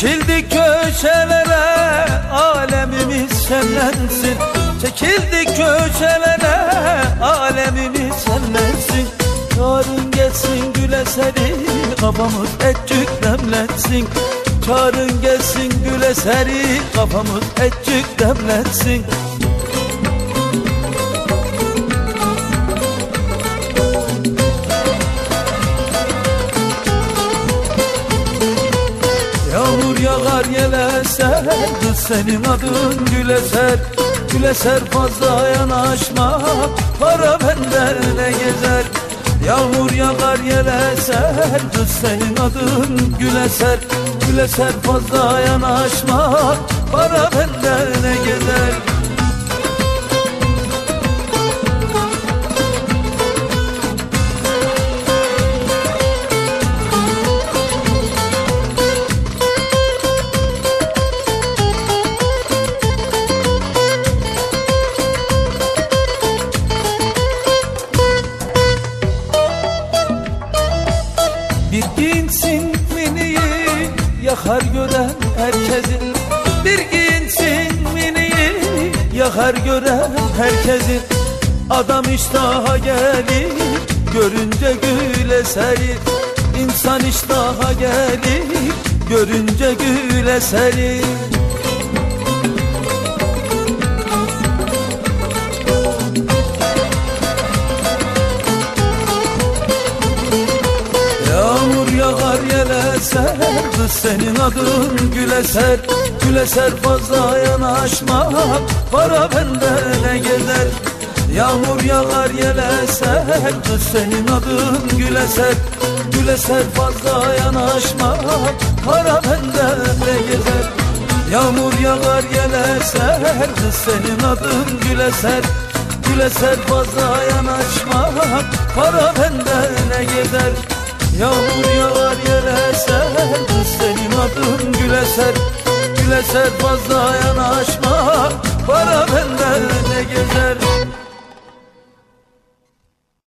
Çekildi köşelere alemimiz şenlensin. Çekildi köşelere alemimiz şenlensin. Çağırın gelsin güle seri kafamız etçük demlensin Çağırın gelsin güle seri kafamız etçük demlensin Kız senin adın gül eser Gül eser fazla yanaşma Para bende ne gezer? Yağmur yağar yel eser Kız senin adın gül eser Gül eser fazla yanaşma Para bende ne gezer yakar gören herkesin Bir giyinsin miniyi yakar gören herkesin Adam iştaha gelir görünce gül eserir İnsan iştaha gelir görünce gül eserir eser senin adın gül eser Gül eser fazla yanaşma. Para bende ne gezer Yağmur yağar yel eser Kız senin adın gül eser Gül eser fazla yanaşma. Para bende ne gezer Yağmur yağar yel eser Kız senin adın gül eser Gül eser fazla yanaşma. Para bende ne gezer Yağmur yağar Kız senin adın gül eser Gül eser fazla yanaşma